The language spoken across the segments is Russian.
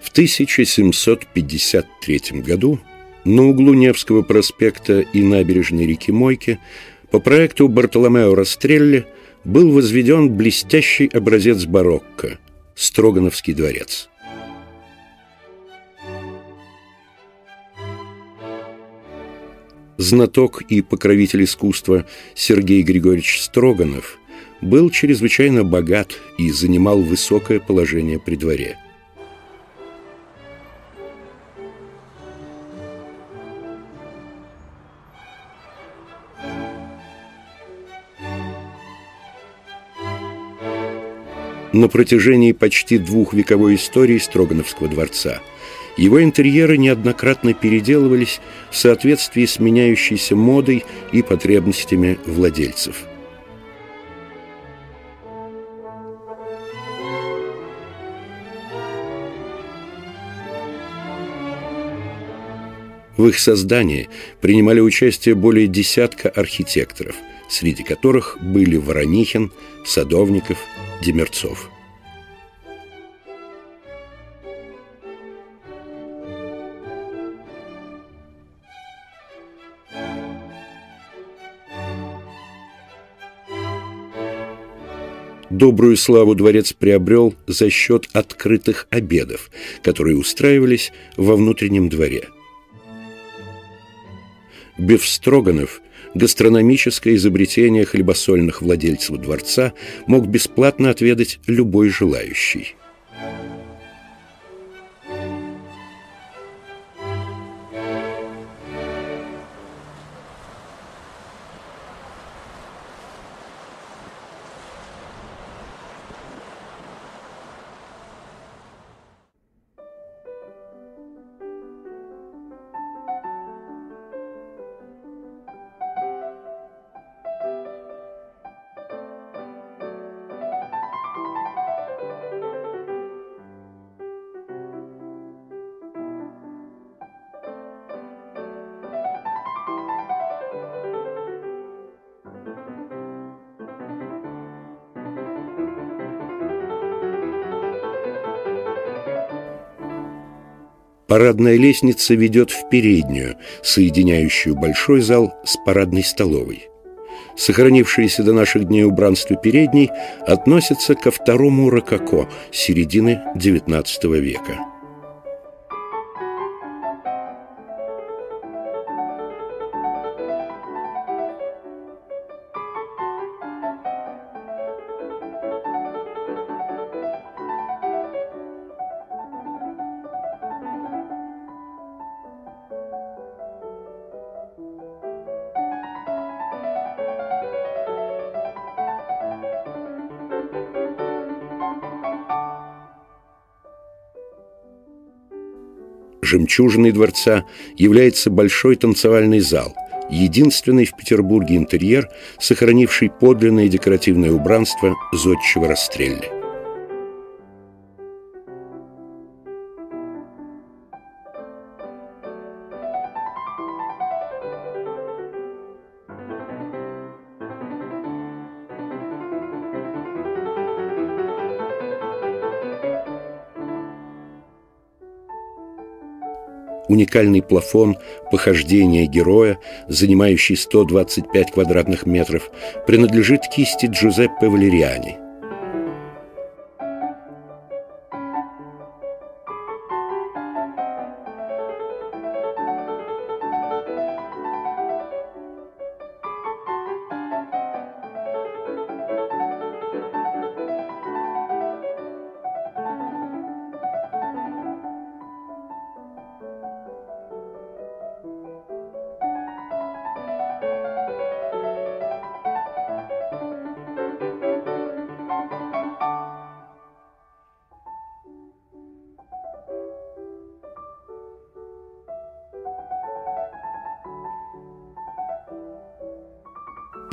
В 1753 году на углу Невского проспекта и набережной реки Мойки по проекту Бартоломео Растрелли был возведен блестящий образец барокко – Строгановский дворец. Знаток и покровитель искусства Сергей Григорьевич Строганов был чрезвычайно богат и занимал высокое положение при дворе – на протяжении почти двухвековой истории Строгановского дворца. Его интерьеры неоднократно переделывались в соответствии с меняющейся модой и потребностями владельцев. В их создании принимали участие более десятка архитекторов, среди которых были Воронихин, Садовников – Демерцов. Добрую славу дворец приобрел за счет открытых обедов, которые устраивались во внутреннем дворе. Бефстроганов гастрономическое изобретение хлебосольных владельцев дворца мог бесплатно отведать любой желающий. Парадная лестница ведет в переднюю, соединяющую большой зал с парадной столовой. Сохранившееся до наших дней убранство передней относится ко второму рококо середины XIX века. Жемчужиной дворца является большой танцевальный зал, единственный в Петербурге интерьер, сохранивший подлинное декоративное убранство зодчего расстрелья. Уникальный плафон похождения героя, занимающий 125 квадратных метров, принадлежит кисти Джузеппе Валериани –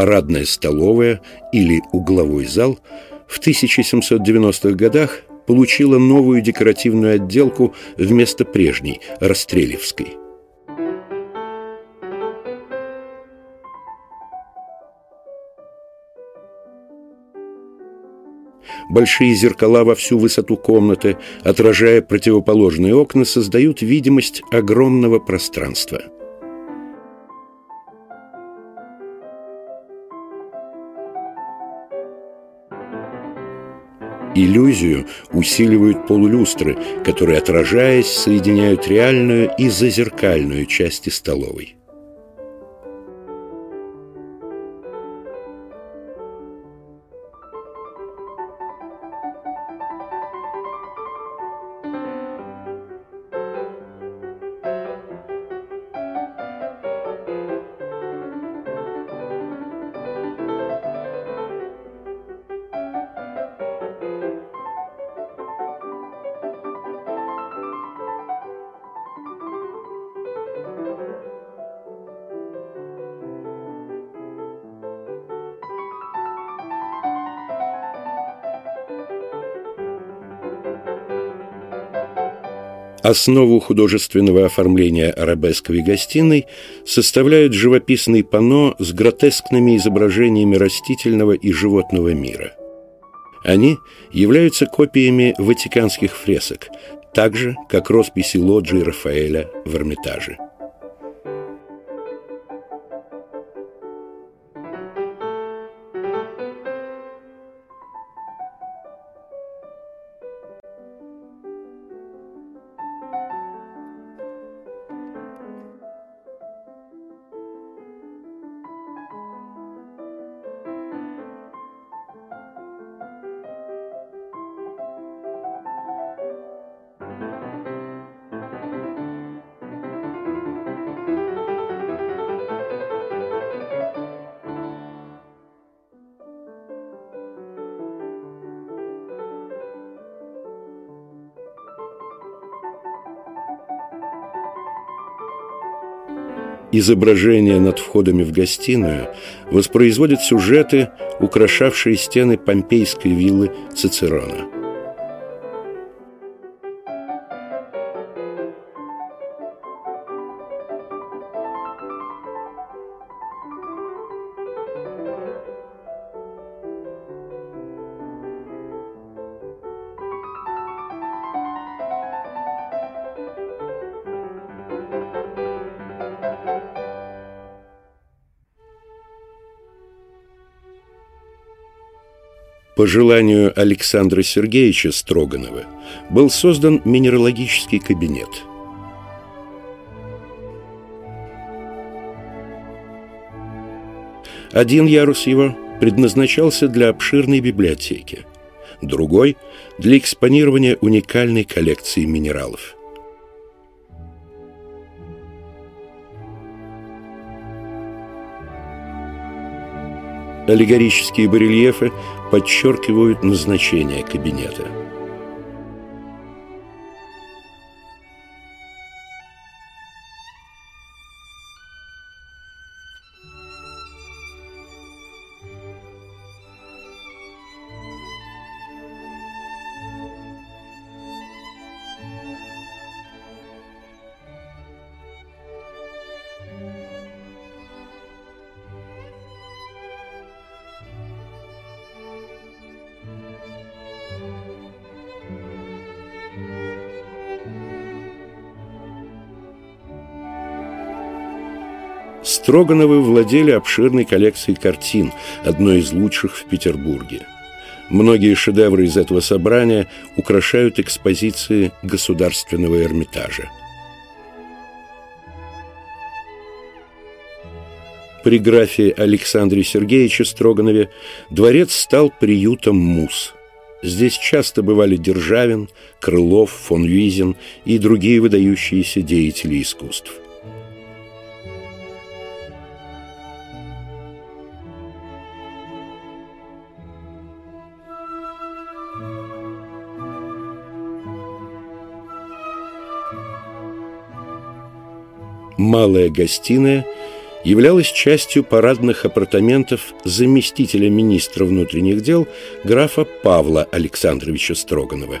парадная столовая или угловой зал в 1790-х годах получила новую декоративную отделку вместо прежней, Расстрелевской. Большие зеркала во всю высоту комнаты, отражая противоположные окна, создают видимость огромного пространства. Иллюзию усиливают полулюстры, которые, отражаясь, соединяют реальную и зазеркальную части столовой. Основу художественного оформления арабесковой гостиной составляют живописные панно с гротескными изображениями растительного и животного мира. Они являются копиями ватиканских фресок, так же, как росписи лоджии Рафаэля в Эрмитаже. Изображения над входами в гостиную воспроизводят сюжеты, украшавшие стены помпейской виллы Цицерона. По желанию Александра Сергеевича Строганова был создан минералогический кабинет. Один ярус его предназначался для обширной библиотеки, другой – для экспонирования уникальной коллекции минералов – Аллегорические барельефы подчеркивают назначение кабинета. Строгановы владели обширной коллекцией картин, одной из лучших в Петербурге. Многие шедевры из этого собрания украшают экспозиции Государственного Эрмитажа. При графе Александре Сергеевиче Строганове дворец стал приютом мус. Здесь часто бывали Державин, Крылов, фон Визин и другие выдающиеся деятели искусств – малая гостиная являлась частью парадных апартаментов заместителя министра внутренних дел графа Павла Александровича Строганова.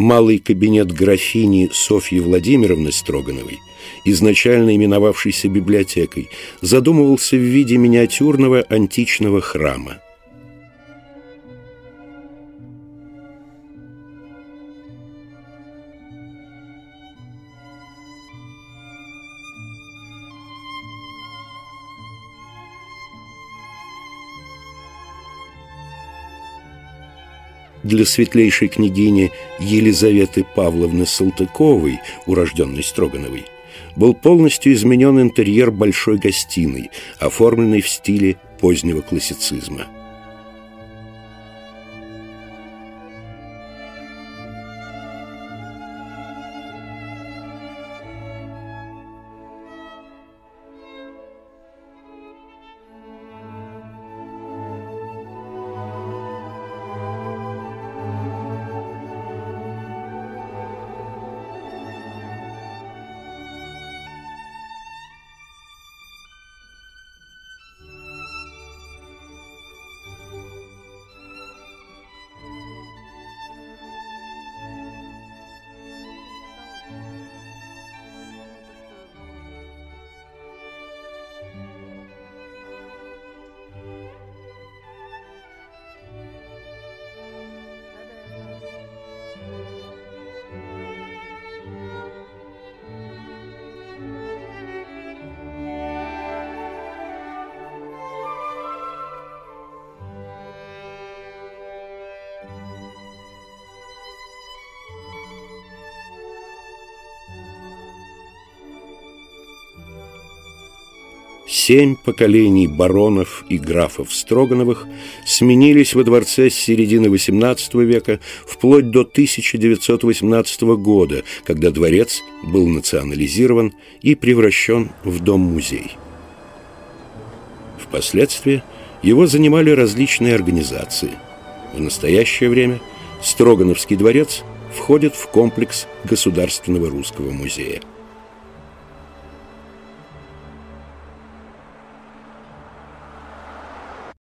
малый кабинет графини Софьи Владимировны Строгановой, изначально именовавшийся библиотекой, задумывался в виде миниатюрного античного храма – для светлейшей княгини Елизаветы Павловны Салтыковой, урожденной Строгановой, был полностью изменен интерьер большой гостиной, оформленной в стиле позднего классицизма – Семь поколений баронов и графов Строгановых сменились во дворце с середины XVIII века вплоть до 1918 года, когда дворец был национализирован и превращен в дом-музей. Впоследствии его занимали различные организации. В настоящее время Строгановский дворец входит в комплекс Государственного русского музея –